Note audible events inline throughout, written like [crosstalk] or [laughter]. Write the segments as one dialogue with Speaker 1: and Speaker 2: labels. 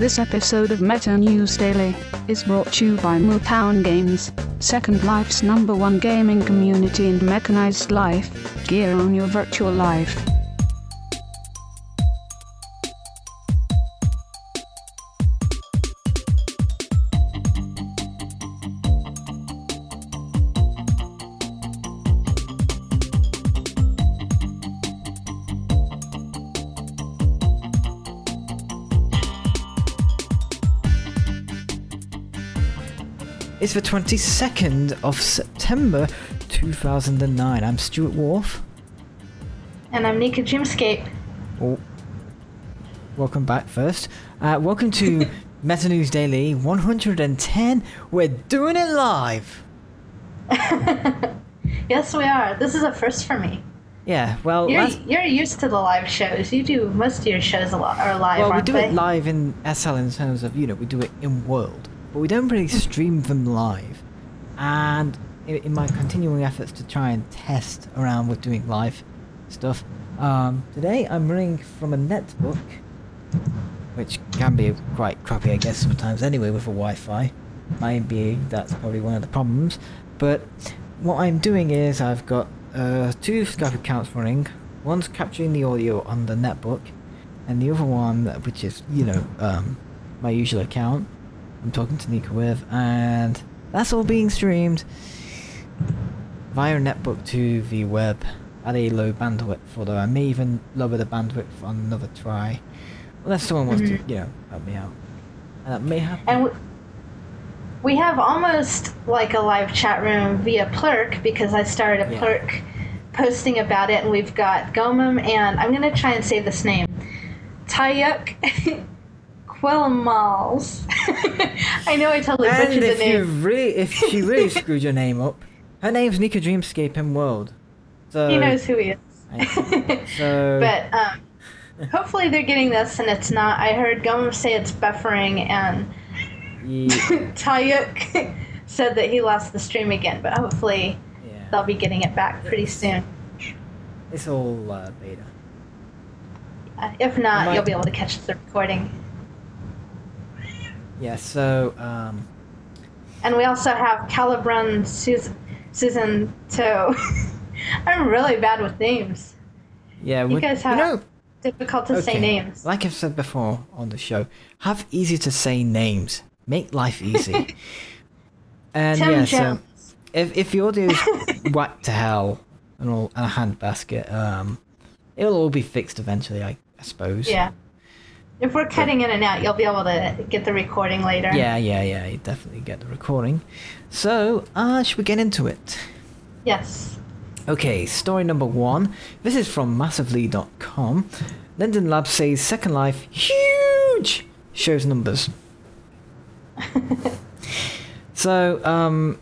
Speaker 1: This episode of Meta News Daily is brought to you by Mootown Games, Second Life's number one gaming community and mechanized life. Gear on your virtual life.
Speaker 2: It's the 22nd of September 2009. I'm Stuart Wharf.
Speaker 3: And I'm Nika Dreamscape.
Speaker 2: Oh, welcome back first. Uh, welcome to [laughs] Meta News Daily 110. We're doing it live. [laughs]
Speaker 3: yes, we are. This is a first for me.
Speaker 2: Yeah, well,
Speaker 3: You're,
Speaker 2: last-
Speaker 3: you're used to the live shows. You do most of your shows a lot are live,
Speaker 2: well, we do
Speaker 3: they?
Speaker 2: it live in SL in terms of you know we do it in world, but we don't really stream them live. And in, my continuing efforts to try and test around with doing live stuff, um, today I'm running from a netbook, which can be quite crappy, I guess, sometimes anyway with a Wi-Fi. Maybe that's probably one of the problems. But what I'm doing is I've got uh, two Skype accounts running. One's capturing the audio on the netbook, and the other one, which is you know um, my usual account, I'm talking to Nika with, and that's all being streamed via netbook to the web at a low bandwidth. Although I may even lower the bandwidth on another try, unless someone wants
Speaker 3: Mhm.
Speaker 2: to you know help me out, and that may happen.
Speaker 3: and we, we have almost like a live chat room via Plurk because I started a
Speaker 2: Yeah.
Speaker 3: Plurk posting about it, and we've got Gomum and I'm gonna try and say this name, Tayuk [laughs] Quelmals. [laughs] I know I totally
Speaker 2: And
Speaker 3: butchered the
Speaker 2: if you
Speaker 3: name.
Speaker 2: really, if she [laughs] really screwed your name up, her name's Nika Dreamscape in World. So
Speaker 3: He knows who he is. [laughs]
Speaker 2: So-
Speaker 3: but um, hopefully they're getting this and it's not. I heard Gomum say it's buffering and
Speaker 2: ye-
Speaker 3: Tayuk said that he lost the stream again, but hopefully
Speaker 2: yeah,
Speaker 3: they'll be getting it back pretty soon.
Speaker 2: it's all uh, beta.
Speaker 3: Uh, if not,
Speaker 2: Might-
Speaker 3: you'll be able to catch the recording.
Speaker 2: Yeah. So um,
Speaker 3: And we also have Calibrun Susan, Susan Toe. [laughs] I'm really bad with names.
Speaker 2: yeah,
Speaker 3: You
Speaker 2: we-
Speaker 3: guys have
Speaker 2: know,
Speaker 3: difficult to say names.
Speaker 2: Like I've said before on the show, have easy to say names. Make life easy. [laughs] and
Speaker 3: Tim
Speaker 2: yeah, so if if the audio's [laughs] whacked to hell and all and a handbasket, um, it'll all be fixed eventually, I, I suppose.
Speaker 3: Yeah. If we're cutting in and out, you'll be able to get the recording later.
Speaker 2: Yeah, yeah, yeah. You definitely get the recording. So, uh, should we get into it?
Speaker 3: Yes.
Speaker 2: Okay, story number one. This is from massively.com. Linden Lab says Second Life huge shows numbers. [laughs] so, um,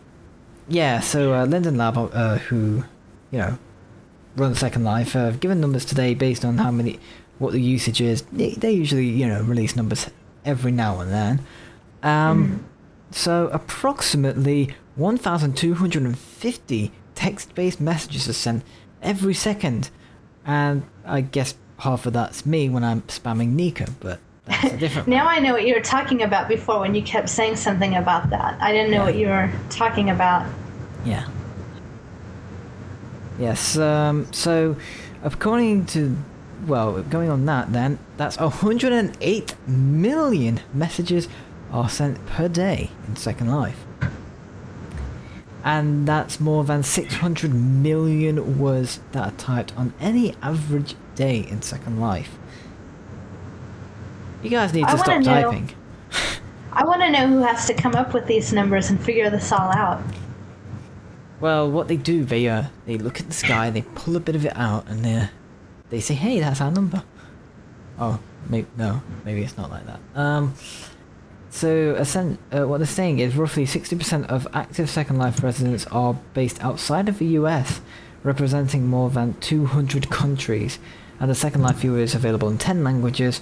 Speaker 2: yeah, so uh, Linden Lab, uh, who, you know, run Second Life, uh, have given numbers today based on how many, what the usage is. They, they usually, you know, release numbers every now and then. Um, so approximately 1,250 text-based messages are sent every second, and I guess half of that's me when I'm spamming Nika, but that's a [laughs] different.
Speaker 3: Now I know what you were talking about before when you kept saying something about that. I didn't know
Speaker 2: Yeah.
Speaker 3: what you were talking about.
Speaker 2: Yeah. Yes. Um, so, according to, well, going on that, then that's 108 million messages are sent per day in Second Life, and that's more than 600 million words that are typed on any average day in Second Life. You guys need
Speaker 3: I
Speaker 2: to stop
Speaker 3: know-
Speaker 2: typing. [laughs]
Speaker 3: I want to know who has to come up with these numbers and figure this all out.
Speaker 2: Well, what they do, they uh, they look at the sky, they pull a bit of it out, and they they say, "Hey, that's our number." Oh, maybe no, maybe it's not like that. Um, so uh, what they're saying is roughly sixty percent of active Second Life residents are based outside of the U.S., representing more than two hundred countries, and the Second Life viewer is available in ten languages.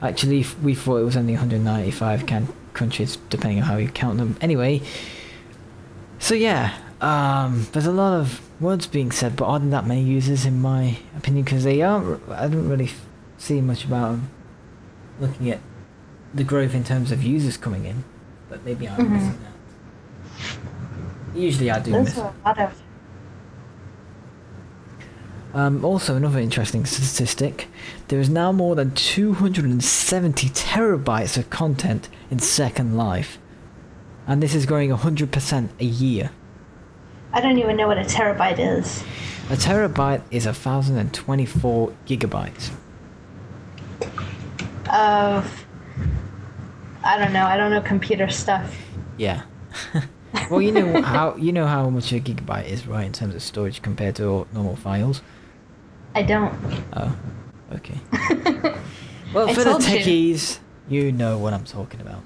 Speaker 2: Actually, we thought it was only 195 countries, depending on how you count them. Anyway, so yeah, um, there's a lot of words being said, but aren't that many users in my opinion because they aren't. I don't really see much about them. Looking at the growth in terms of users coming in, but maybe I'm
Speaker 3: Mhm.
Speaker 2: missing that. Usually I do miss.
Speaker 3: a lot of.
Speaker 2: Um, also, another interesting statistic: there is now more than 270 terabytes of content in Second Life, and this is growing 100% a year.
Speaker 3: I don't even know what a terabyte is.
Speaker 2: A terabyte is 1,024 gigabytes.
Speaker 3: Of. I don't know. I don't know computer stuff.
Speaker 2: Yeah. [laughs] well, you know how you know how much a gigabyte is, right, in terms of storage compared to normal files.
Speaker 3: I don't.
Speaker 2: Oh, okay. [laughs] Well,
Speaker 3: I
Speaker 2: for the
Speaker 3: told you.
Speaker 2: techies, you know what I'm talking about.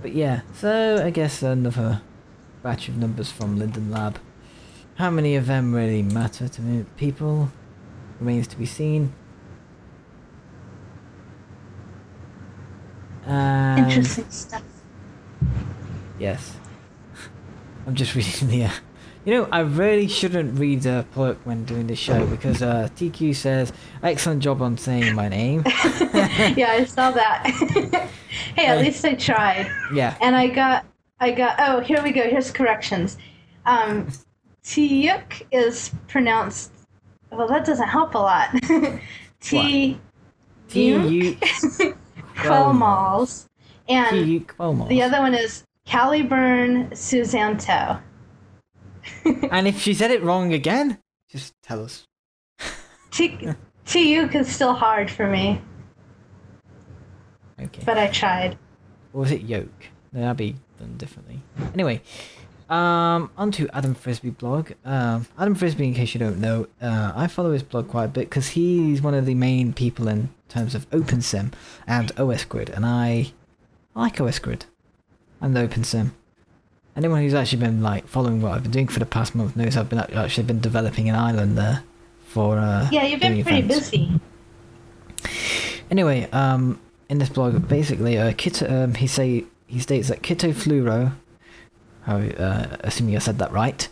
Speaker 2: But yeah, so I guess another batch of numbers from Linden Lab. How many of them really matter to people remains to be seen. And
Speaker 3: Interesting stuff.
Speaker 2: Yes. [laughs] I'm just reading the. Uh, you know, I really shouldn't read the plug when doing this show because uh, TQ says, excellent job on saying my name. [laughs]
Speaker 3: yeah, I saw that. [laughs] hey, at
Speaker 2: Hey.
Speaker 3: least I tried.
Speaker 2: yeah.
Speaker 3: And I got, I got. Oh, here we go. Here's corrections. Um, Tiyuk is pronounced. Well, that doesn't help a lot. T.
Speaker 2: T U
Speaker 3: Quelmals.
Speaker 2: T
Speaker 3: And the other one is Caliburn Susanto. [laughs]
Speaker 2: And if she said it wrong again, just tell us.
Speaker 3: T. Tiyuk is still hard for me,
Speaker 2: Okay.
Speaker 3: but I tried.
Speaker 2: Or was it yolk? No, that'd be done differently. Anyway, um, onto Adam Frisby blog. Um, Adam Frisby, in case you don't know, uh, I follow his blog quite a bit because he's one of the main people in terms of OpenSim and OS Grid, and I like OS Grid and OpenSim. Anyone who's actually been like following what I've been doing for the past month knows I've been actually been developing an island there for uh,
Speaker 3: Yeah, you've been pretty
Speaker 2: events.
Speaker 3: busy.
Speaker 2: Anyway, um, in this blog, basically, uh, Kito, um, he say he states that Kito Fluoro, how, uh, assuming I said that right,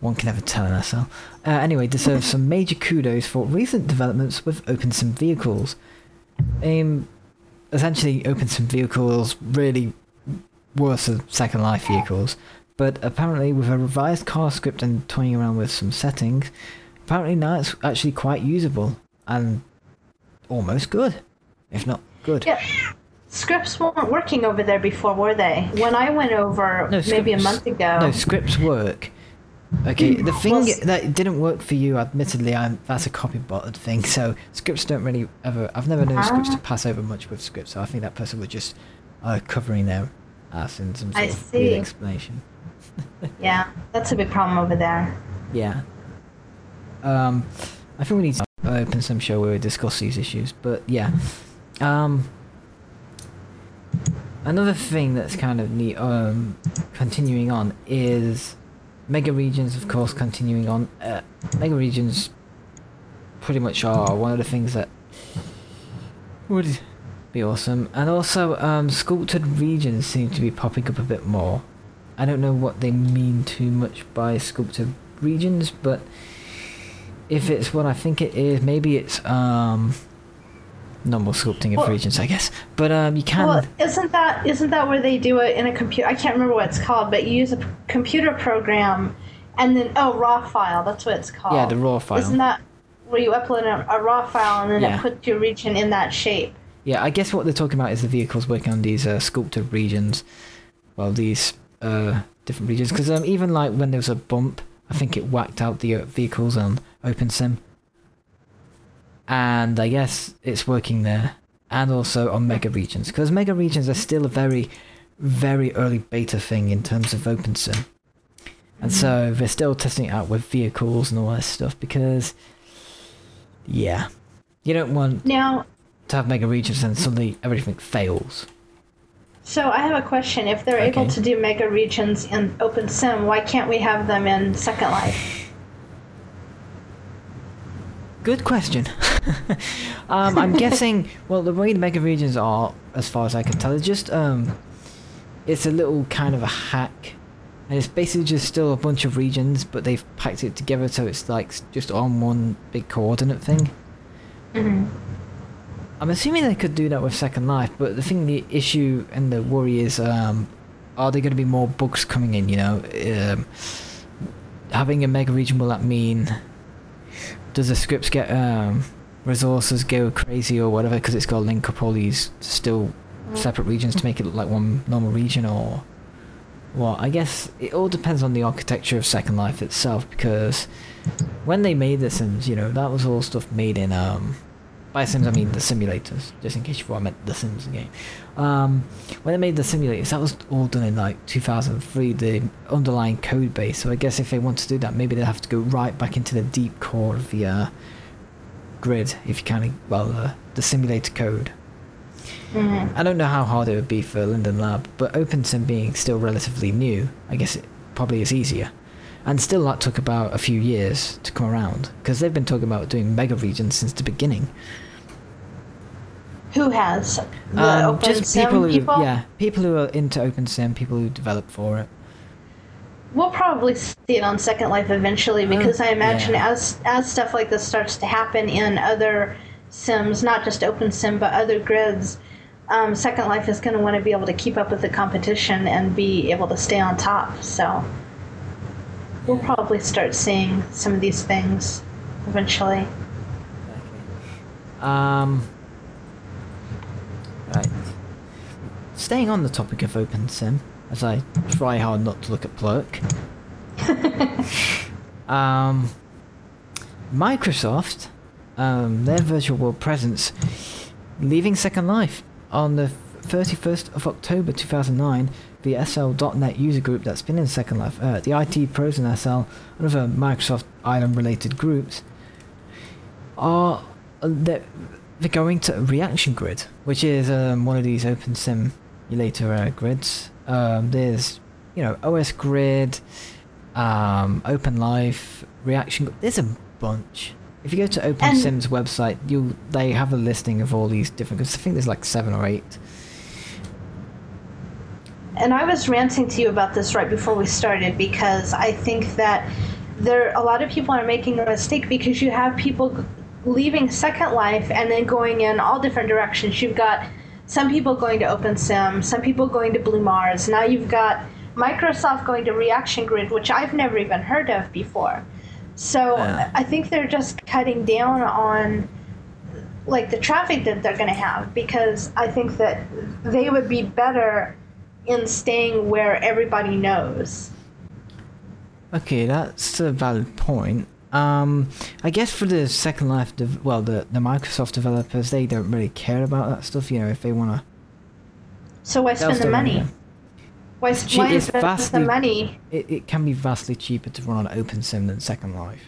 Speaker 2: one can never tell in SL. Uh, anyway, deserves some major kudos for recent developments with OpenSim vehicles. Um, essentially, OpenSim vehicles really worse than Second Life vehicles, but apparently, with a revised car script and toying around with some settings, apparently now it's actually quite usable and almost good, if not good.
Speaker 3: Yeah. Scripts weren't working over there before, were they? When I went over
Speaker 2: No,
Speaker 3: maybe a month ago.
Speaker 2: No, scripts work. Okay, the thing
Speaker 3: Well,
Speaker 2: that didn't work for you, admittedly, I'm, that's a copy botted thing. So scripts don't really ever. I've never known scripts to pass over much with scripts. So I think that person was just uh, covering their ass in some sort
Speaker 3: I
Speaker 2: of weird explanation. [laughs]
Speaker 3: Yeah, that's a big problem over there.
Speaker 2: Yeah. Um, I think we need to open some show where we discuss these issues. But yeah. Um, another thing that's kind of neat, um, continuing on is mega regions, of course, continuing on. Uh, mega regions pretty much are one of the things that would be awesome. And also, um, sculpted regions seem to be popping up a bit more. I don't know what they mean too much by sculpted regions, but if it's what I think it is, maybe it's um normal sculpting of
Speaker 3: Well-
Speaker 2: regions, I guess. But um, you can.
Speaker 3: Well, isn't that isn't that where they do it in a computer? I can't remember what it's called, but you use a p- computer program, and then oh, raw file. That's what it's called.
Speaker 2: yeah, the raw file.
Speaker 3: Isn't that where you upload a, a raw file and then
Speaker 2: Yeah.
Speaker 3: it puts your region in that shape?
Speaker 2: Yeah, I guess what they're talking about is the vehicles working on these uh, sculpted regions. Well, these uh, different regions, because um, even like when there was a bump, I think it whacked out the uh, vehicles on OpenSim. And I guess it's working there, and also on mega regions, because mega regions are still a very, very early beta thing in terms of OpenSim. And so mm. they're still testing it out with vehicles and all that stuff because, yeah, you don't want
Speaker 3: Now,
Speaker 2: to have mega regions and suddenly everything fails.
Speaker 3: so I have a question. If they're able to do mega regions in OpenSim, why can't we have them in Second Life?
Speaker 2: Good question. [laughs] um, I'm guessing. Well, the way the mega regions are, as far as I can tell, is just um, it's a little kind of a hack, and it's basically just still a bunch of regions, but they've packed it together so it's like just on one big coordinate thing.
Speaker 3: hmm
Speaker 2: I'm assuming they could do that with Second Life, but the thing, the issue and the worry is, um, are there going to be more bugs coming in? You know, um, having a mega region will that mean does the scripts get um, resources go crazy or whatever? Because it's got to link up all these still separate regions to make it look like one normal region or well i guess it all depends on the architecture of second life itself because when they made the sims you know that was all stuff made in um by sims i mean the simulators just in case you thought i meant the sims game um when they made the simulators that was all done in like 2003 the underlying code base so i guess if they want to do that maybe they'd have to go right back into the deep core of the uh grid if you can well uh, the simulator code
Speaker 3: Mhm.
Speaker 2: I don't know how hard it would be for Linden Lab, but OpenSim being still relatively new, I guess it probably is easier. And still, that took about a few years to come around because they've been talking about doing mega regions since the beginning.
Speaker 3: Who has the
Speaker 2: Um,
Speaker 3: open
Speaker 2: just
Speaker 3: sim
Speaker 2: people who,
Speaker 3: people?
Speaker 2: yeah, people who are into OpenSim, people who develop for it.
Speaker 3: We'll probably see it on Second Life eventually because I imagine
Speaker 2: yeah.
Speaker 3: as as stuff like this starts to happen in other sims, not just Open Sim but other grids, um, Second Life is going to want to be able to keep up with the competition and be able to stay on top. So we'll probably start seeing some of these things eventually.
Speaker 2: Um, right. Staying on the topic of OpenSim, as I try hard not to look at Plurk. [laughs] um, Microsoft, um, their virtual world presence, leaving Second Life on the 31st of October 2009. The SL.NET user group that's been in Second Life, uh, the IT pros and SL, and other Microsoft Island-related groups, are they're, they're going to Reaction Grid, which is um, one of these open simulator uh, grids. Um, there's, you know, OS Grid, um, Open Life, Reaction. Grid. There's a bunch. If you go to OpenSim's website, you they have a listing of all these different. Cause I think there's like seven or eight.
Speaker 3: And I was ranting to you about this right before we started because I think that there a lot of people are making a mistake because you have people leaving Second Life and then going in all different directions. You've got some people going to OpenSim, some people going to Blue Mars. Now you've got Microsoft going to Reaction Grid, which I've never even heard of before. So
Speaker 2: Yeah.
Speaker 3: I think they're just cutting down on like the traffic that they're going to have because I think that they would be better in staying where everybody knows.
Speaker 2: Okay, that's a valid point. Um, I guess for the Second Life, dev- well, the the Microsoft developers, they don't really care about that stuff. You know, if they wanna.
Speaker 3: So why spend the money? Why,
Speaker 2: It's cheap-
Speaker 3: why
Speaker 2: it's
Speaker 3: invest the money?
Speaker 2: It, it can be vastly cheaper to run on OpenSim than Second Life.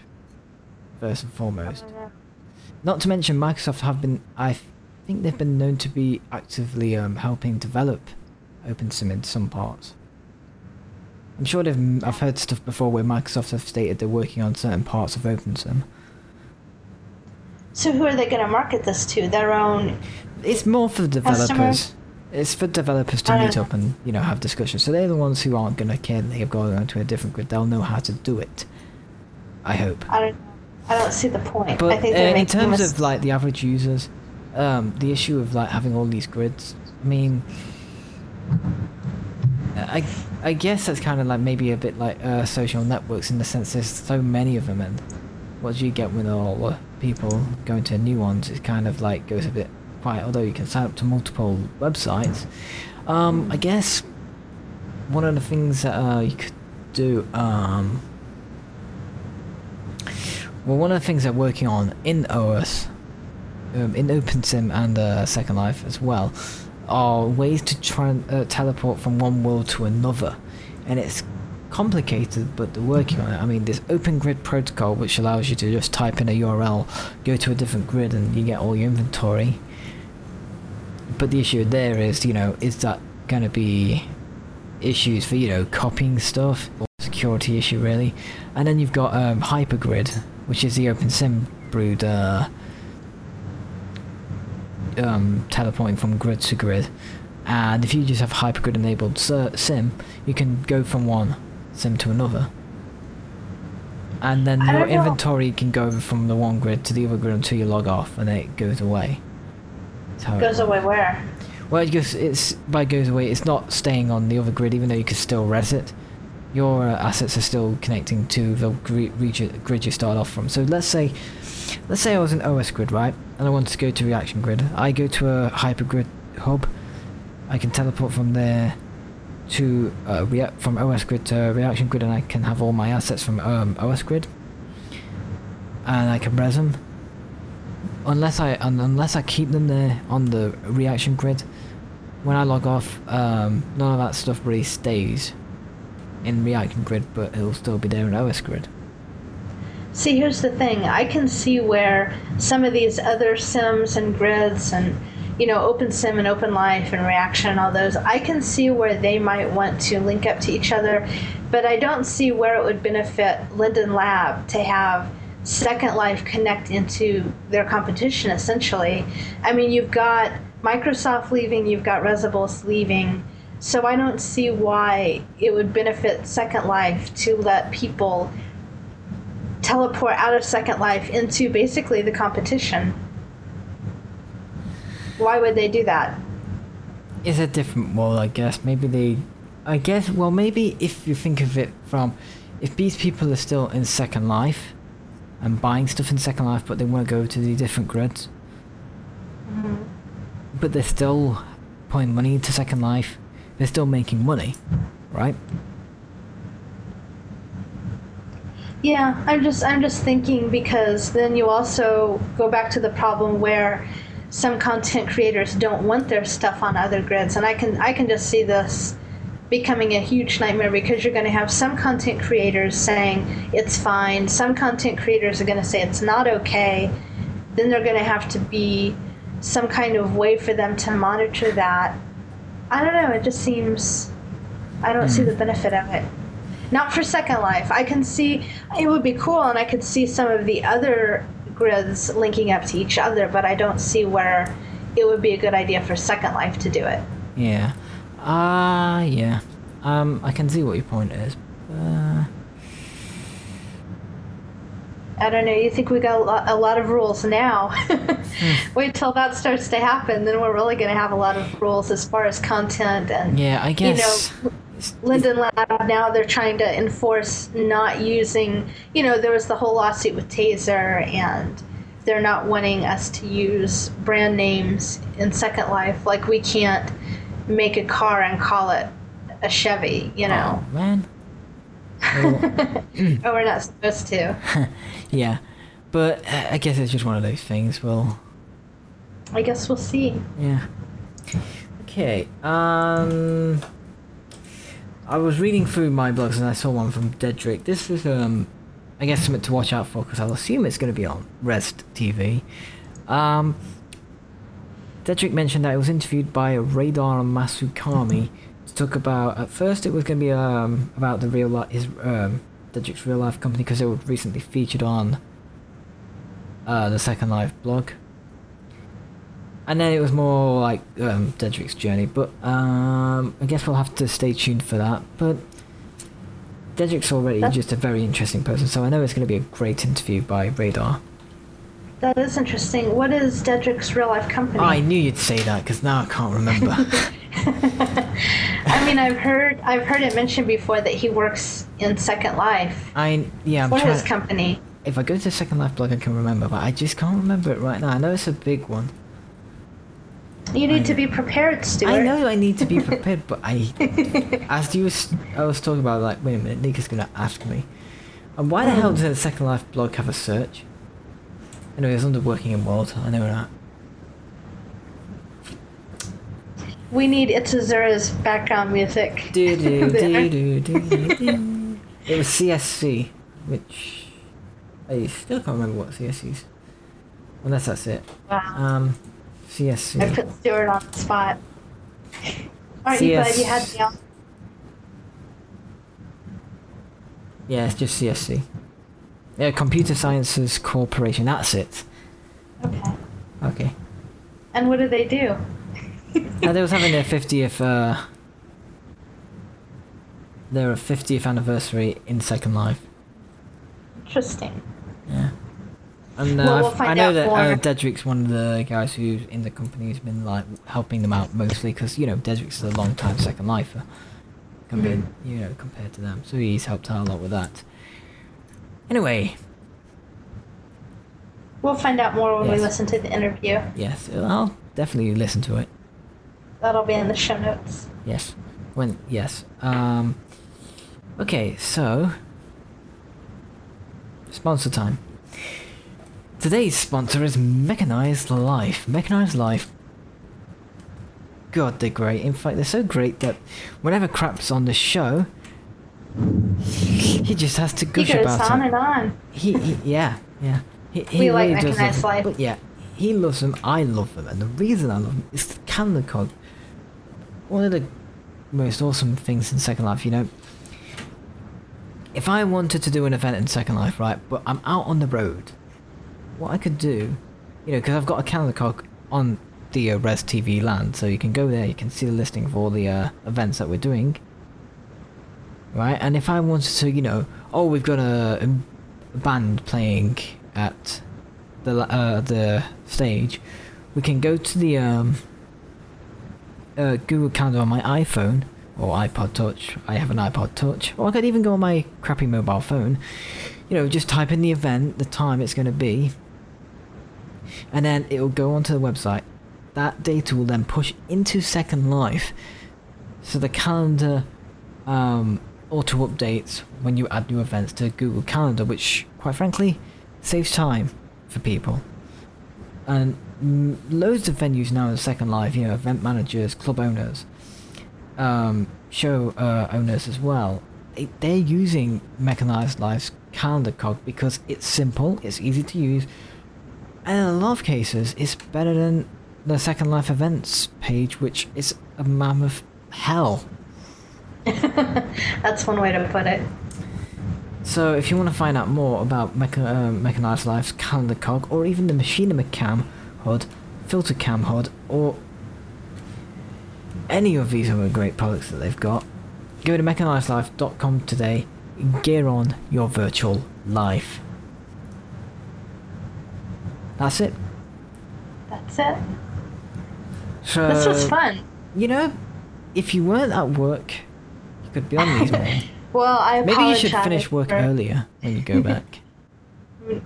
Speaker 2: First and foremost. Not to mention, Microsoft have been. I think they've been known to be actively um, helping develop OpenSim in some parts. I'm sure they've. I've heard stuff before where Microsoft have stated they're working on certain parts of OpenSim.
Speaker 3: So who are they going to market this to? Their own?
Speaker 2: It's more for the
Speaker 3: Customers?
Speaker 2: developers. It's for developers to meet
Speaker 3: know.
Speaker 2: up and you know have discussions. So they're the ones who aren't going to care. They've gone onto a different grid. They'll know how to do it. I hope.
Speaker 3: I don't. I don't see the point.
Speaker 2: But
Speaker 3: I think
Speaker 2: uh, in terms of like the average users, um, the issue of like having all these grids, I mean, I I guess that's kind of like maybe a bit like uh, social networks in the sense there's so many of them, and what do you get with all the people going to new ones? It kind of like goes a bit quiet. Although you can sign up to multiple websites, um, I guess one of the things that uh, you could do. Um, well, one of the things they're working on in OS, um, in OpenSim and uh, Second Life as well, are ways to try and uh, teleport from one world to another. And it's complicated, but they're working on it. I mean, this Open Grid Protocol, which allows you to just type in a URL, go to a different grid, and you get all your inventory. But the issue there is, you know, is that going to be issues for, you know, copying stuff? Or security issue, really? And then you've got um, Hypergrid, which is the OpenSim brewed uh, um, teleporting from grid to grid. And if you just have Hypergrid enabled sim, you can go from one sim to another. And then your
Speaker 3: don't know.
Speaker 2: inventory can go from the one grid to the other grid until you log off and then it goes away. It-
Speaker 3: Goes away where?
Speaker 2: Well, it goes, it's by goes away. It's not staying on the other grid, even though you could still res it. Your uh, assets are still connecting to the grid you start off from. So let's say, let's say I was an OS grid, right? And I wanted to go to reaction grid. I go to a hypergrid hub. I can teleport from there to uh, rea- from OS grid to reaction grid, and I can have all my assets from um, OS grid. And I can res them. Unless I un- unless I keep them there on the reaction grid, when I log off, um, none of that stuff really stays in reaction grid, but it'll still be there in OS grid.
Speaker 3: See, here's the thing. I can see where some of these other sims and grids and you know, Open Sim and Open Life and Reaction and all those, I can see where they might want to link up to each other, but I don't see where it would benefit Linden Lab to have Second Life connect into their competition, essentially. I mean, you've got Microsoft leaving, you've got Resibos leaving, so I don't see why it would benefit Second Life to let people teleport out of Second Life into basically the competition. Why would they do that?
Speaker 2: It's a different world, I guess. Maybe they, I guess. Well, maybe if you think of it from, if these people are still in Second Life, and buying stuff in Second Life, but they want to go to the different grids, mm-hmm. but they're still putting money into Second Life. They're still making money, right?
Speaker 3: Yeah, I'm just I'm just thinking because then you also go back to the problem where some content creators don't want their stuff on other grids and I can I can just see this becoming a huge nightmare because you're going to have some content creators saying it's fine, some content creators are going to say it's not okay. Then they're going to have to be some kind of way for them to monitor that. I don't know, it just seems I don't see hmm. the benefit of it. Not for Second Life. I can see it would be cool, and I could see some of the other grids linking up to each other, but I don't see where it would be a good idea for Second Life to do it.
Speaker 2: Yeah. Ah, uh, yeah. Um, I can see what your point is. Uh,
Speaker 3: I don't know. You think we got a lot, a lot of rules now? [laughs] Wait till that starts to happen, then we're really going to have a lot of rules as far as content and
Speaker 2: yeah, I guess.
Speaker 3: you know. Linden Lab now they're trying to enforce not using. You know, there was the whole lawsuit with Taser, and they're not wanting us to use brand names in Second Life. Like we can't make a car and call it a Chevy. You know. [laughs]
Speaker 2: Oh, man.
Speaker 3: oh, we're not supposed to. [laughs]
Speaker 2: yeah, but uh, I guess it's just one of those things. Well,
Speaker 3: I guess we'll see.
Speaker 2: yeah. Okay. Um. I was reading through my blogs and I saw one from Dedric. This is, um, I guess, something to watch out for because I'll assume it's going to be on Res TV. Um, Dedric mentioned that he was interviewed by Radar Masukami to talk about. At first, it was going to be um, about the real life, his um, Dedric's real life company because it was recently featured on uh, the Second Life blog. And then it was more like um, Dedric's journey, but um, I guess we'll have to stay tuned for that. But Dedric's already
Speaker 3: That's-
Speaker 2: just a very interesting person, so I know it's going to be a great interview by Radar.
Speaker 3: That is interesting. What is Dedric's real life company?
Speaker 2: I knew you'd say that because now I can't remember. [laughs] [laughs]
Speaker 3: I mean, I've heard I've heard it mentioned before that he works in Second Life
Speaker 2: I yeah, I'm
Speaker 3: for his company.
Speaker 2: If I go to Second Life blog, I can remember, but I just can't remember it right now. I know it's a big one.
Speaker 3: You need to be prepared, Stuart.
Speaker 2: I know I need to be [laughs] prepared, but I, as you was, I was talking about, like, wait a minute, Nick is gonna ask me, and why the hell does the Second Life blog have a search? Anyway, it's under Working in World. I know that.
Speaker 3: We need Itzazura's background music.
Speaker 2: Do do do [laughs] do do do. It was CSC, which I still can't remember what CSC is. Unless that's it.
Speaker 3: Wow.
Speaker 2: Um,
Speaker 3: I put Stuart on the spot. Aren't you glad you had me on?
Speaker 2: Yeah, it's just CSC. Yeah, Computer Sciences Corporation. That's it.
Speaker 3: Okay.
Speaker 2: Okay.
Speaker 3: And what do they do? [laughs]
Speaker 2: Now they was having their 50th, uh, their 50th anniversary in Second Life.
Speaker 3: Interesting.
Speaker 2: And uh,
Speaker 3: Well, we'll
Speaker 2: I know that uh. Dedric's one of the guys who's in the company who's been like helping them out mostly because you know Dedric's a long time Second Lifer, compared
Speaker 3: Mm-hmm.
Speaker 2: you know compared to them, so he's helped out a lot with that. Anyway,
Speaker 3: We'll find out more when we listen to the interview.
Speaker 2: yes, I'll definitely listen to it.
Speaker 3: That'll be in the show notes.
Speaker 2: Yes, when yes. Um, okay, so sponsor time. Today's sponsor is Mechanized Life. Mechanized Life. God, they're great. In fact, they're so great that whenever crap's on the show, he just has to gush He
Speaker 3: goes
Speaker 2: about
Speaker 3: on
Speaker 2: it.
Speaker 3: and on.
Speaker 2: He, he yeah, yeah. He, he
Speaker 3: We like
Speaker 2: really does
Speaker 3: Mechanized Life.
Speaker 2: But yeah, he loves them. I love them, and the reason I love them is the cog. One of the most awesome things in Second Life, you know. If I wanted to do an event in Second Life, right, but I'm out on the road, what I could do, you know, because I've got a calendar cog on the uh, Res TV land, so you can go there, you can see the listing of all the uh, events that we're doing right? And if I wanted to, you know, oh, we've got a, a band playing at the uh, the stage, we can go to the um, uh, Google Calendar on my iPhone or iPod Touch. I have an iPod Touch, or I could even go on my crappy mobile phone. You know, just type in the event, the time it's going to be, and then it will go onto the website. That data will then push into Second Life, so the calendar um, auto updates when you add new events to Google Calendar, which, quite frankly, saves time for people. And loads of venues now in Second Life, you know, event managers, club owners, um, show uh, owners as well. They, they're using Mechanized Life's calendar cog because it's simple, it's easy to use, and in a lot of cases, it's better than the Second Life events page, which is a mammoth hell. [laughs]
Speaker 3: That's one way to put it.
Speaker 2: So, if you want to find out more about Mecha- uh, Mechanized Life's calendar cog, or even the Machinima Cam HUD, Filter Cam HUD, or any of these other great products that they've got, go to mechanizedlife.com today. Gear on your virtual life. That's it.
Speaker 3: That's it.
Speaker 2: So,
Speaker 3: This was fun.
Speaker 2: You know, if you weren't at work, you could be on these more. [laughs]
Speaker 3: Well, I
Speaker 2: Maybe you should finish work
Speaker 3: for,
Speaker 2: earlier when you go [laughs] back.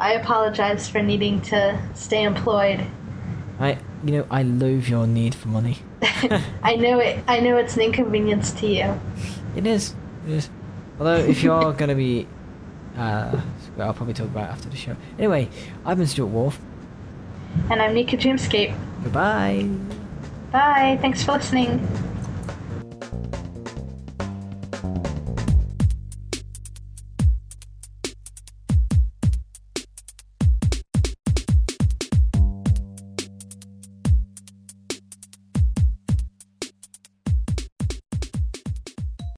Speaker 3: I apologize for needing to stay employed.
Speaker 2: I, you know, I loathe your need for money. [laughs]
Speaker 3: I know it. I know it's an inconvenience to you.
Speaker 2: It is. It is. Although, if you're going to be. Uh, I'll probably talk about it after the show. Anyway, I've been Stuart Wolf.
Speaker 3: And I'm Nika Dreamscape.
Speaker 2: Goodbye.
Speaker 3: Bye. Thanks for listening.